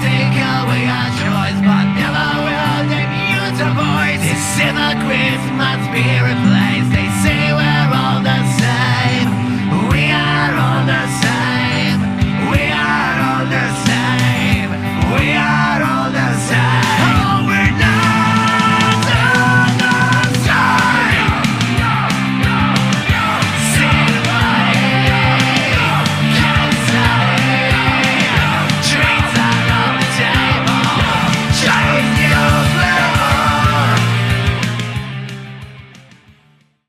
take away our choice, but never will they mute our voice. This is a Christmas spirit.